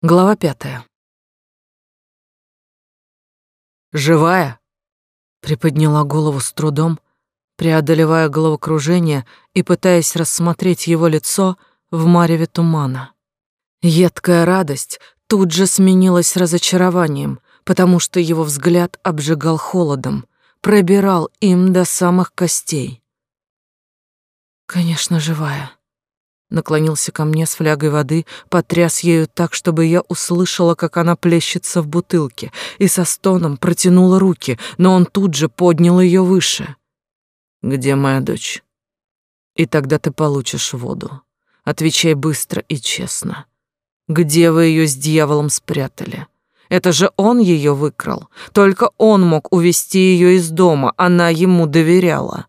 Глава пятая. «Живая?» Приподняла голову с трудом, преодолевая головокружение и пытаясь рассмотреть его лицо в мареве тумана. Едкая радость тут же сменилась разочарованием, потому что его взгляд обжигал холодом, пробирал им до самых костей. «Конечно, живая», наклонился ко мне с флягой воды, потряс ею так, чтобы я услышала, как она плещется в бутылке, и со стоном протянула руки, но он тут же поднял ее выше. «Где моя дочь?» «И тогда ты получишь воду. Отвечай быстро и честно. Где вы ее с дьяволом спрятали?» Это же он ее выкрал. Только он мог увести ее из дома, она ему доверяла.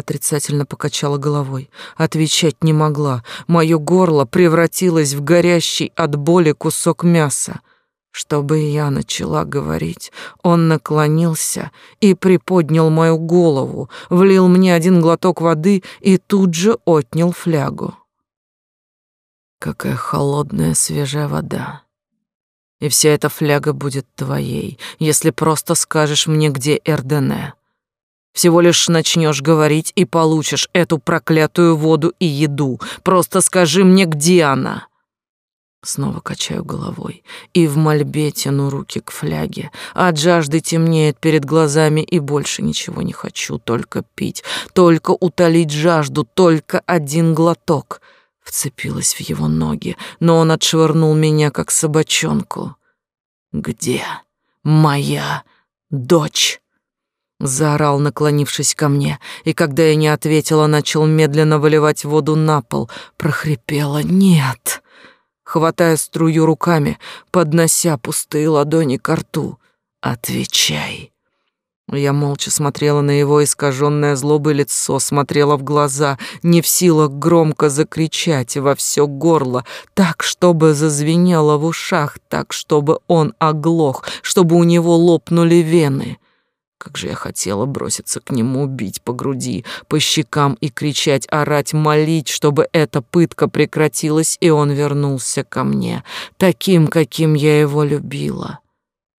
Отрицательно покачала головой. Отвечать не могла. Мое горло превратилось в горящий от боли кусок мяса. Чтобы я начала говорить, он наклонился и приподнял мою голову, влил мне один глоток воды и тут же отнял флягу. Какая холодная свежая вода. И вся эта фляга будет твоей, если просто скажешь мне, где Эрдене. Всего лишь начнешь говорить и получишь эту проклятую воду и еду. Просто скажи мне, где она?» Снова качаю головой и в мольбе тяну руки к фляге. От жажды темнеет перед глазами и больше ничего не хочу, только пить, только утолить жажду, только один глоток. Вцепилась в его ноги, но он отшвырнул меня, как собачонку. «Где моя дочь?» Заорал, наклонившись ко мне, и когда я не ответила, начал медленно выливать воду на пол. Прохрипела «Нет!» Хватая струю руками, поднося пустые ладони к рту. «Отвечай!» Я молча смотрела на его искаженное злобой лицо, смотрела в глаза, не в силах громко закричать во все горло, так, чтобы зазвенело в ушах, так, чтобы он оглох, чтобы у него лопнули вены. Как же я хотела броситься к нему, бить по груди, по щекам и кричать, орать, молить, чтобы эта пытка прекратилась, и он вернулся ко мне, таким, каким я его любила.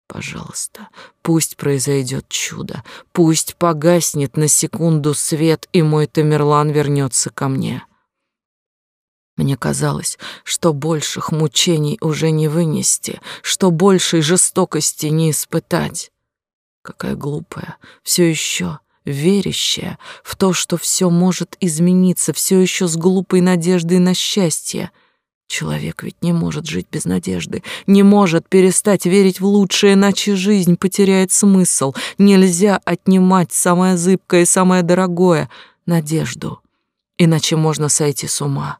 Пожалуйста, пусть произойдет чудо, пусть погаснет на секунду свет, и мой Тамерлан вернется ко мне. Мне казалось, что больших мучений уже не вынести, что большей жестокости не испытать. Какая глупая, все еще верящая в то, что все может измениться, все еще с глупой надеждой на счастье. Человек ведь не может жить без надежды, не может перестать верить в лучшее, иначе жизнь потеряет смысл. Нельзя отнимать самое зыбкое и самое дорогое — надежду, иначе можно сойти с ума.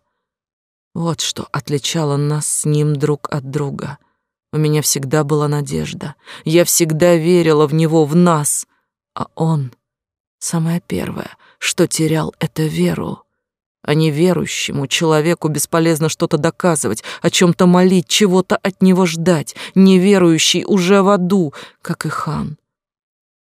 Вот что отличало нас с ним друг от друга — у меня всегда была надежда. Я всегда верила в него, в нас. А он, самое первое, что терял, это веру. А неверующему человеку бесполезно что-то доказывать, о чем-то молить, чего-то от него ждать. Неверующий уже в аду, как и хан.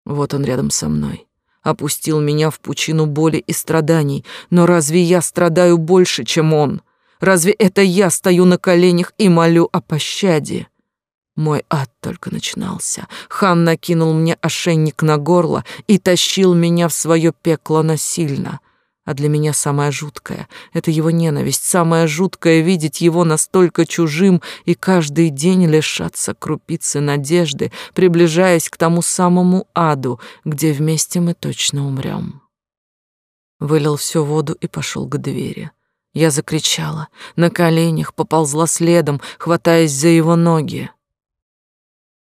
Вот он рядом со мной. Опустил меня в пучину боли и страданий. Но разве я страдаю больше, чем он? Разве это я стою на коленях и молю о пощаде? Мой ад только начинался. Хан накинул мне ошейник на горло и тащил меня в свое пекло насильно. А для меня самое жуткое — это его ненависть, самое жуткое — видеть его настолько чужим и каждый день лишаться крупицы надежды, приближаясь к тому самому аду, где вместе мы точно умрем. Вылил всю воду и пошел к двери. Я закричала, на коленях поползла следом, хватаясь за его ноги.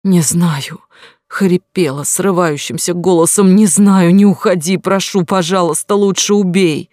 «Не знаю», — хрипела срывающимся голосом, «не знаю, не уходи, прошу, пожалуйста, лучше убей».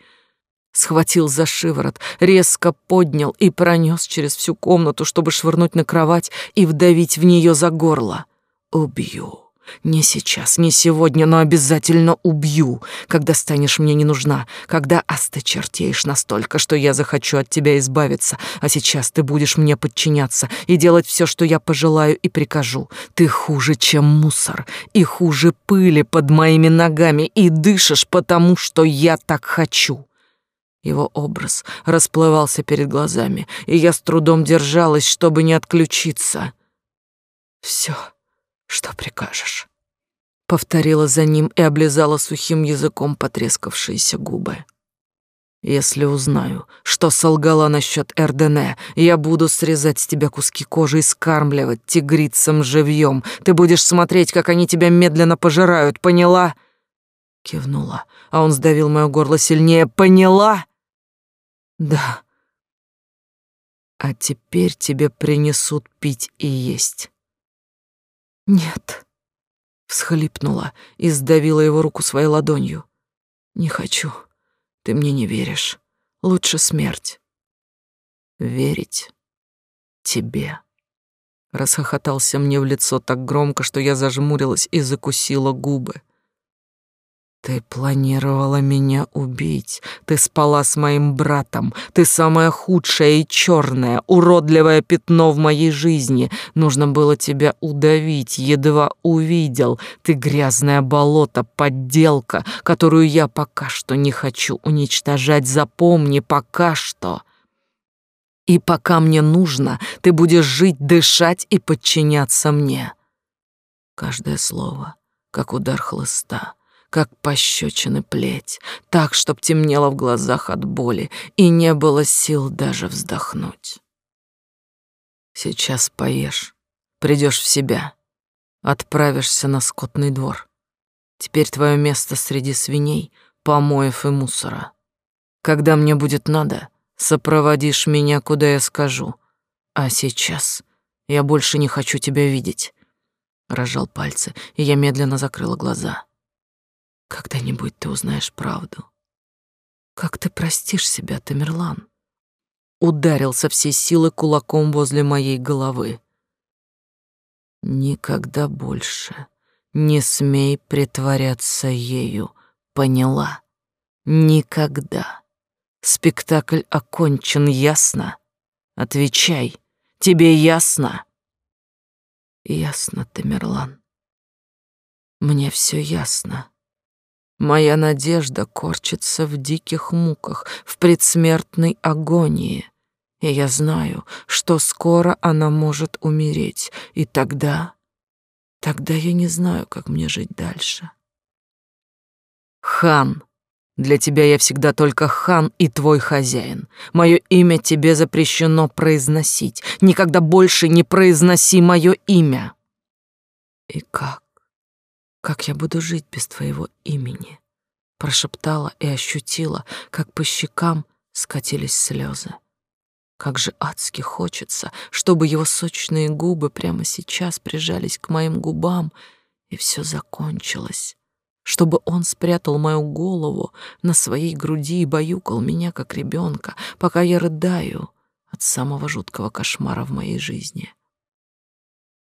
Схватил за шиворот, резко поднял и пронес через всю комнату, чтобы швырнуть на кровать и вдавить в нее за горло. «Убью». Не сейчас, не сегодня, но обязательно убью, когда станешь мне не нужна, когда осточертеешь настолько, что я захочу от тебя избавиться, а сейчас ты будешь мне подчиняться и делать все, что я пожелаю и прикажу. Ты хуже, чем мусор, и хуже пыли под моими ногами, и дышишь потому, что я так хочу. Его образ расплывался перед глазами, и я с трудом держалась, чтобы не отключиться. Все, что прикажешь. Повторила за ним и облизала сухим языком потрескавшиеся губы. Если узнаю, что солгала насчет Эрдене, я буду срезать с тебя куски кожи и скармливать тигрицам живьем. Ты будешь смотреть, как они тебя медленно пожирают, поняла?» Кивнула, а он сдавил моё горло сильнее. «Поняла?» «Да». «А теперь тебе принесут пить и есть». «Нет», — всхлипнула и сдавила его руку своей ладонью. «Не хочу». Ты мне не веришь. Лучше смерть. Верить тебе. Расхохотался мне в лицо так громко, что я зажмурилась и закусила губы. Ты планировала меня убить. Ты спала с моим братом. Ты самое худшее и черное, уродливое пятно в моей жизни. Нужно было тебя удавить, едва увидел. Ты грязное болото, подделка, которую я пока что не хочу уничтожать. Запомни, пока что. И пока мне нужно, ты будешь жить, дышать и подчиняться мне. Каждое слово, как удар хлыста как пощечины плеть, так, чтоб темнело в глазах от боли и не было сил даже вздохнуть. Сейчас поешь, придешь в себя, отправишься на скотный двор. Теперь твое место среди свиней, помоев и мусора. Когда мне будет надо, сопроводишь меня, куда я скажу. А сейчас я больше не хочу тебя видеть. Рожал пальцы, и я медленно закрыла глаза. Когда-нибудь ты узнаешь правду. Как ты простишь себя, Тамерлан? Ударил со всей силы кулаком возле моей головы. Никогда больше не смей притворяться ею, поняла? Никогда. Спектакль окончен, ясно? Отвечай, тебе ясно? Ясно, Тамерлан. Мне все ясно. Моя надежда корчится в диких муках, в предсмертной агонии. И я знаю, что скоро она может умереть, и тогда... Тогда я не знаю, как мне жить дальше. Хан, для тебя я всегда только хан и твой хозяин. Мое имя тебе запрещено произносить. Никогда больше не произноси мое имя. И как? Как я буду жить без твоего имени? Прошептала и ощутила, как по щекам скатились слезы. Как же адски хочется, чтобы его сочные губы прямо сейчас прижались к моим губам, и все закончилось. Чтобы он спрятал мою голову на своей груди и баюкал меня, как ребенка, пока я рыдаю от самого жуткого кошмара в моей жизни.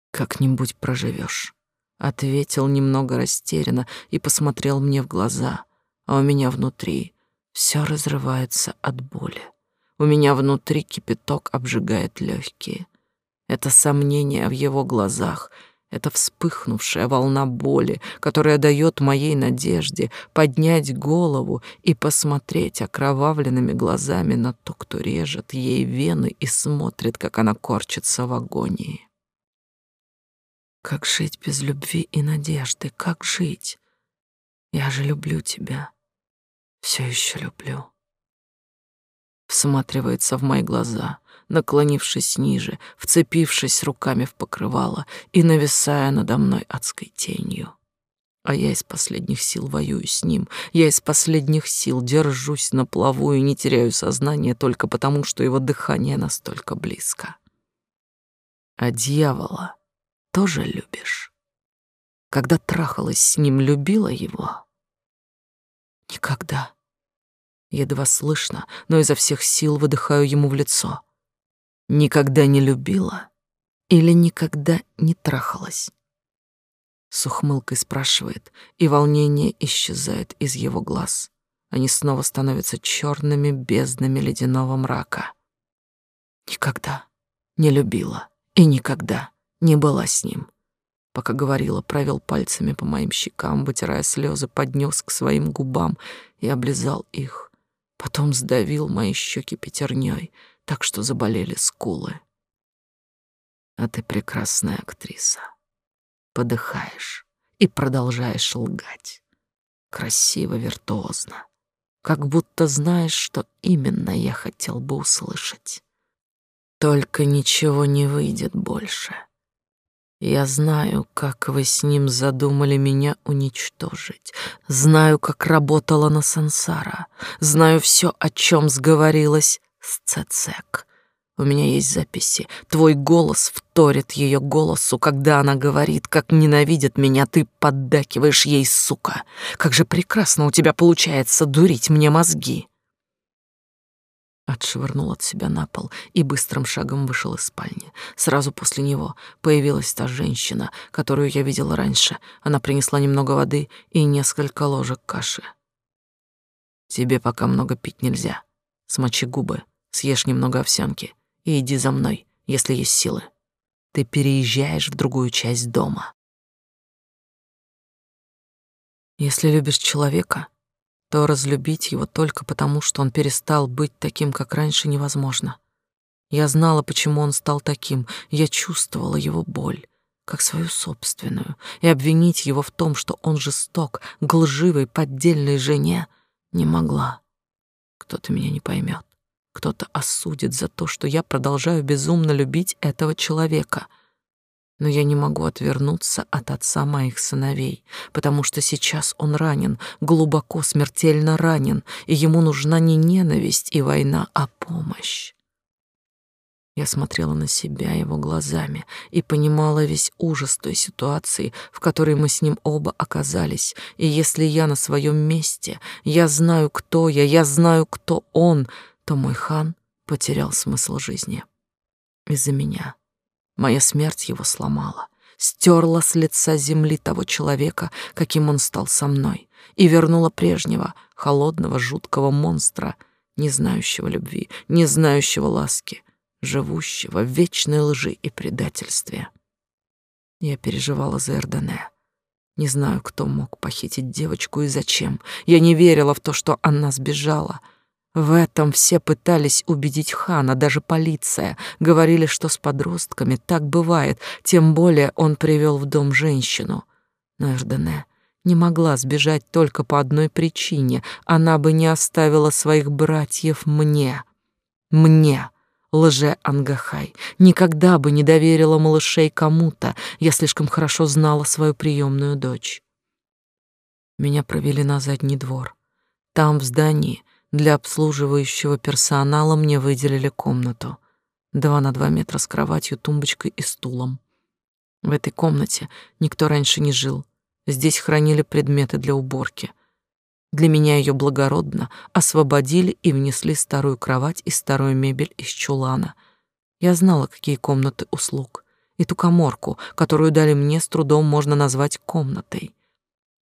Как-нибудь проживешь ответил немного растерянно и посмотрел мне в глаза, а у меня внутри все разрывается от боли. У меня внутри кипяток обжигает легкие. Это сомнение в его глазах, это вспыхнувшая волна боли, которая дает моей надежде поднять голову и посмотреть окровавленными глазами на то, кто режет ей вены и смотрит, как она корчится в агонии. Как жить без любви и надежды? Как жить? Я же люблю тебя. Все еще люблю. Всматривается в мои глаза, наклонившись ниже, вцепившись руками в покрывало и нависая надо мной адской тенью. А я из последних сил воюю с ним. Я из последних сил держусь на плаву и не теряю сознание только потому, что его дыхание настолько близко. А дьявола тоже любишь? Когда трахалась с ним, любила его? Никогда. Едва слышно, но изо всех сил выдыхаю ему в лицо. Никогда не любила или никогда не трахалась? С ухмылкой спрашивает, и волнение исчезает из его глаз. Они снова становятся черными безднами ледяного мрака. Никогда не любила и никогда не была с ним. Пока говорила, провел пальцами по моим щекам, вытирая слезы, поднес к своим губам и облизал их. потом сдавил мои щеки пятерней, так что заболели скулы. А ты прекрасная актриса. Подыхаешь и продолжаешь лгать. Красиво, виртуозно. Как будто знаешь, что именно я хотел бы услышать. Только ничего не выйдет больше. Я знаю, как вы с ним задумали меня уничтожить. Знаю, как работала на Сансара. Знаю все, о чем сговорилась с Цецек. У меня есть записи. Твой голос вторит ее голосу, когда она говорит, как ненавидит меня, ты поддакиваешь ей, сука. Как же прекрасно у тебя получается дурить мне мозги. Отшвырнул от себя на пол и быстрым шагом вышел из спальни. Сразу после него появилась та женщина, которую я видела раньше. Она принесла немного воды и несколько ложек каши. «Тебе пока много пить нельзя. Смочи губы, съешь немного овсянки и иди за мной, если есть силы. Ты переезжаешь в другую часть дома». Если любишь человека, то разлюбить его только потому, что он перестал быть таким, как раньше, невозможно. Я знала, почему он стал таким, я чувствовала его боль, как свою собственную, и обвинить его в том, что он жесток, к лживой, поддельной жене, не могла. Кто-то меня не поймет, кто-то осудит за то, что я продолжаю безумно любить этого человека — но я не могу отвернуться от отца моих сыновей, потому что сейчас он ранен, глубоко, смертельно ранен, и ему нужна не ненависть и война, а помощь. Я смотрела на себя его глазами и понимала весь ужас той ситуации, в которой мы с ним оба оказались. И если я на своем месте, я знаю, кто я, я знаю, кто он, то мой хан потерял смысл жизни. Из-за меня. Моя смерть его сломала, стерла с лица земли того человека, каким он стал со мной, и вернула прежнего, холодного, жуткого монстра, не знающего любви, не знающего ласки, живущего в вечной лжи и предательстве. Я переживала за Эрдене. Не знаю, кто мог похитить девочку и зачем. Я не верила в то, что она сбежала — в этом все пытались убедить хана, даже полиция. Говорили, что с подростками так бывает, тем более он привел в дом женщину. Но Эрдене не могла сбежать только по одной причине. Она бы не оставила своих братьев мне. Мне, лже-ангахай, никогда бы не доверила малышей кому-то. Я слишком хорошо знала свою приемную дочь. Меня провели на задний двор. Там, в здании, для обслуживающего персонала мне выделили комнату. Два на два метра с кроватью, тумбочкой и стулом. В этой комнате никто раньше не жил. Здесь хранили предметы для уборки. Для меня ее благородно освободили и внесли старую кровать и старую мебель из чулана. Я знала, какие комнаты услуг. И ту коморку, которую дали мне, с трудом можно назвать комнатой.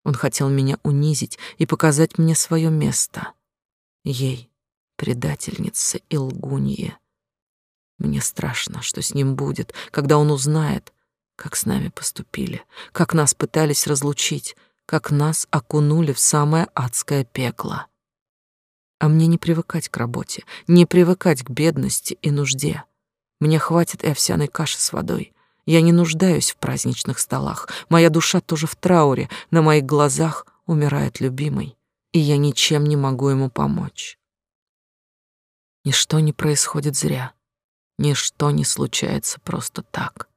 Он хотел меня унизить и показать мне свое место ей, предательнице и лгунье. Мне страшно, что с ним будет, когда он узнает, как с нами поступили, как нас пытались разлучить, как нас окунули в самое адское пекло. А мне не привыкать к работе, не привыкать к бедности и нужде. Мне хватит и овсяной каши с водой. Я не нуждаюсь в праздничных столах. Моя душа тоже в трауре. На моих глазах умирает любимый и я ничем не могу ему помочь. Ничто не происходит зря, ничто не случается просто так.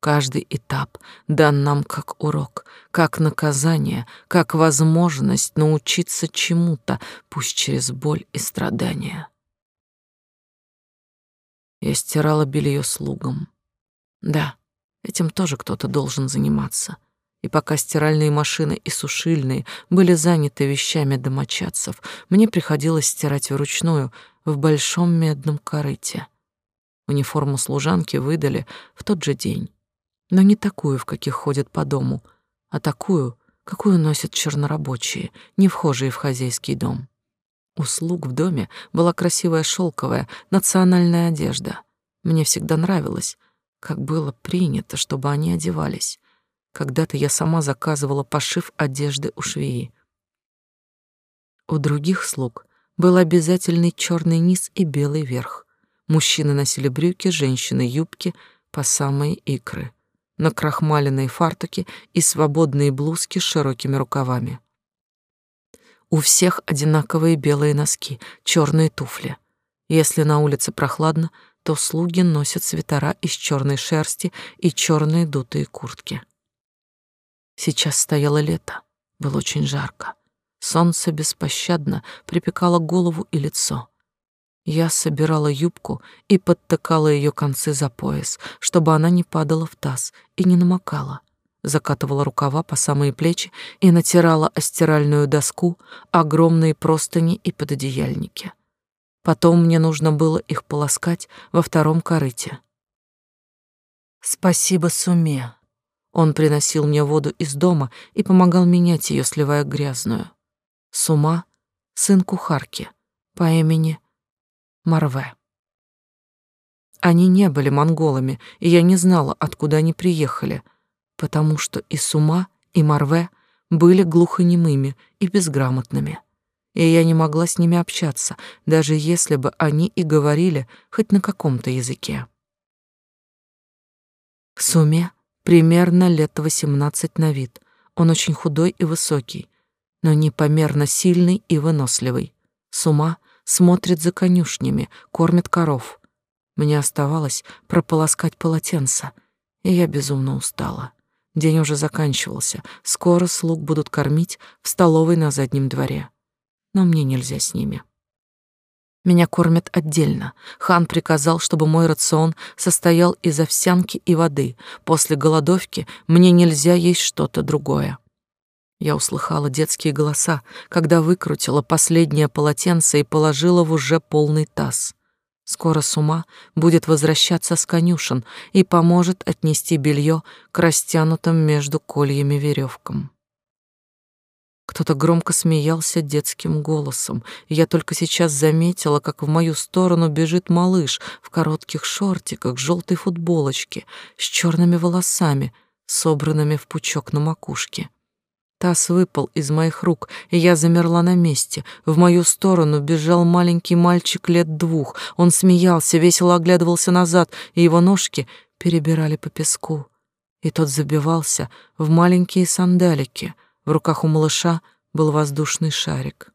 Каждый этап дан нам как урок, как наказание, как возможность научиться чему-то, пусть через боль и страдания. Я стирала белье слугам. Да, этим тоже кто-то должен заниматься и пока стиральные машины и сушильные были заняты вещами домочадцев, мне приходилось стирать вручную в большом медном корыте. Униформу служанки выдали в тот же день, но не такую, в каких ходят по дому, а такую, какую носят чернорабочие, не вхожие в хозяйский дом. У слуг в доме была красивая шелковая национальная одежда. Мне всегда нравилось, как было принято, чтобы они одевались. Когда-то я сама заказывала пошив одежды у швеи. У других слуг был обязательный черный низ и белый верх. Мужчины носили брюки, женщины — юбки по самые икры, накрахмаленные фартуки и свободные блузки с широкими рукавами. У всех одинаковые белые носки, черные туфли. Если на улице прохладно, то слуги носят свитера из черной шерсти и черные дутые куртки. Сейчас стояло лето, было очень жарко. Солнце беспощадно припекало голову и лицо. Я собирала юбку и подтыкала ее концы за пояс, чтобы она не падала в таз и не намокала. Закатывала рукава по самые плечи и натирала о стиральную доску огромные простыни и пододеяльники. Потом мне нужно было их полоскать во втором корыте. Спасибо Суме. Он приносил мне воду из дома и помогал менять ее, сливая грязную. Сума — сын кухарки по имени Марве. Они не были монголами, и я не знала, откуда они приехали, потому что и Сума, и Марве были глухонемыми и безграмотными, и я не могла с ними общаться, даже если бы они и говорили хоть на каком-то языке. Суме примерно лет восемнадцать на вид. Он очень худой и высокий, но непомерно сильный и выносливый. С ума смотрит за конюшнями, кормит коров. Мне оставалось прополоскать полотенце, и я безумно устала. День уже заканчивался, скоро слуг будут кормить в столовой на заднем дворе. Но мне нельзя с ними. Меня кормят отдельно. Хан приказал, чтобы мой рацион состоял из овсянки и воды. После голодовки мне нельзя есть что-то другое. Я услыхала детские голоса, когда выкрутила последнее полотенце и положила в уже полный таз. Скоро с ума будет возвращаться с конюшен и поможет отнести белье к растянутым между кольями веревкам. Кто-то громко смеялся детским голосом, и я только сейчас заметила, как в мою сторону бежит малыш в коротких шортиках, желтой футболочке, с черными волосами, собранными в пучок на макушке. Таз выпал из моих рук, и я замерла на месте. В мою сторону бежал маленький мальчик лет двух. Он смеялся, весело оглядывался назад, и его ножки перебирали по песку. И тот забивался в маленькие сандалики. В руках у малыша был воздушный шарик.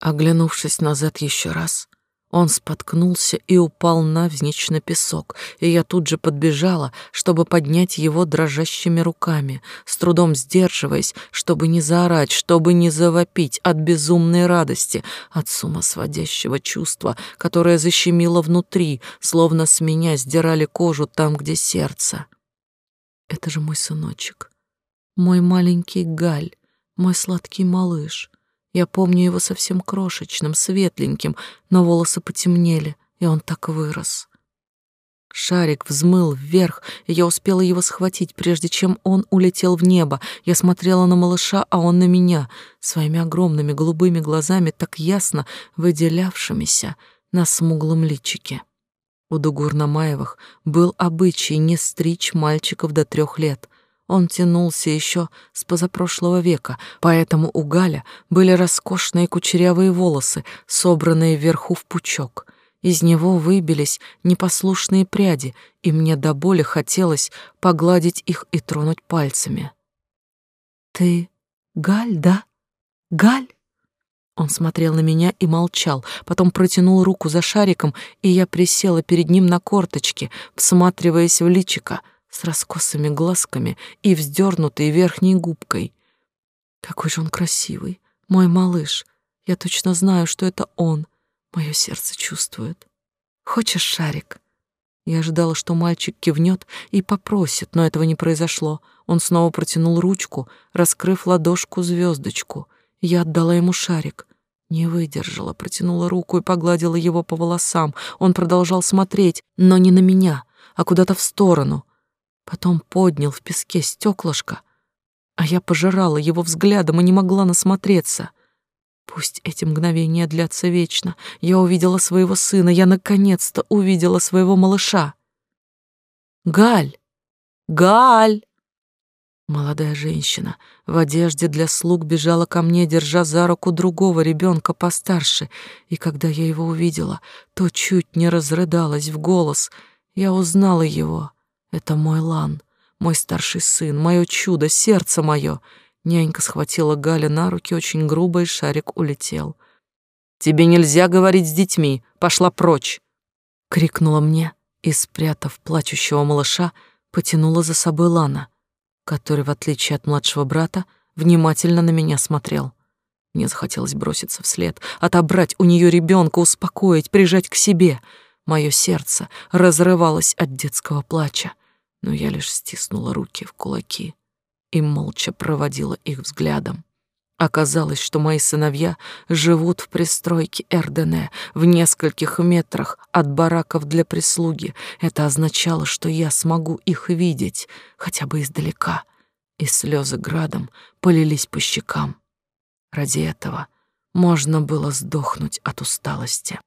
Оглянувшись назад еще раз, он споткнулся и упал навзничь на песок, и я тут же подбежала, чтобы поднять его дрожащими руками, с трудом сдерживаясь, чтобы не заорать, чтобы не завопить от безумной радости, от сумасводящего чувства, которое защемило внутри, словно с меня сдирали кожу там, где сердце. Это же мой сыночек, мой маленький Галь, мой сладкий малыш. Я помню его совсем крошечным, светленьким, но волосы потемнели, и он так вырос. Шарик взмыл вверх, и я успела его схватить, прежде чем он улетел в небо. Я смотрела на малыша, а он на меня, своими огромными голубыми глазами, так ясно выделявшимися на смуглом личике. У Дугур Намаевых был обычай не стричь мальчиков до трех лет — он тянулся еще с позапрошлого века, поэтому у Галя были роскошные кучерявые волосы, собранные вверху в пучок. Из него выбились непослушные пряди, и мне до боли хотелось погладить их и тронуть пальцами. «Ты Галь, да? Галь?» Он смотрел на меня и молчал, потом протянул руку за шариком, и я присела перед ним на корточки, всматриваясь в личико — с раскосыми глазками и вздернутой верхней губкой. Какой же он красивый, мой малыш. Я точно знаю, что это он. Мое сердце чувствует. Хочешь шарик? Я ожидала, что мальчик кивнет и попросит, но этого не произошло. Он снова протянул ручку, раскрыв ладошку звездочку. Я отдала ему шарик. Не выдержала, протянула руку и погладила его по волосам. Он продолжал смотреть, но не на меня, а куда-то в сторону потом поднял в песке стеклышко, а я пожирала его взглядом и не могла насмотреться. Пусть эти мгновения длятся вечно. Я увидела своего сына, я наконец-то увидела своего малыша. Галь! Галь! Молодая женщина в одежде для слуг бежала ко мне, держа за руку другого ребенка постарше, и когда я его увидела, то чуть не разрыдалась в голос. Я узнала его. Это мой Лан, мой старший сын, мое чудо, сердце мое. Нянька схватила Галя на руки очень грубо, и шарик улетел. «Тебе нельзя говорить с детьми, пошла прочь!» — крикнула мне и, спрятав плачущего малыша, потянула за собой Лана — который, в отличие от младшего брата, внимательно на меня смотрел. Мне захотелось броситься вслед, отобрать у нее ребенка, успокоить, прижать к себе. Мое сердце разрывалось от детского плача, но я лишь стиснула руки в кулаки и молча проводила их взглядом. Оказалось, что мои сыновья живут в пристройке Эрдене в нескольких метрах от бараков для прислуги. Это означало, что я смогу их видеть хотя бы издалека. И слезы градом полились по щекам. Ради этого можно было сдохнуть от усталости.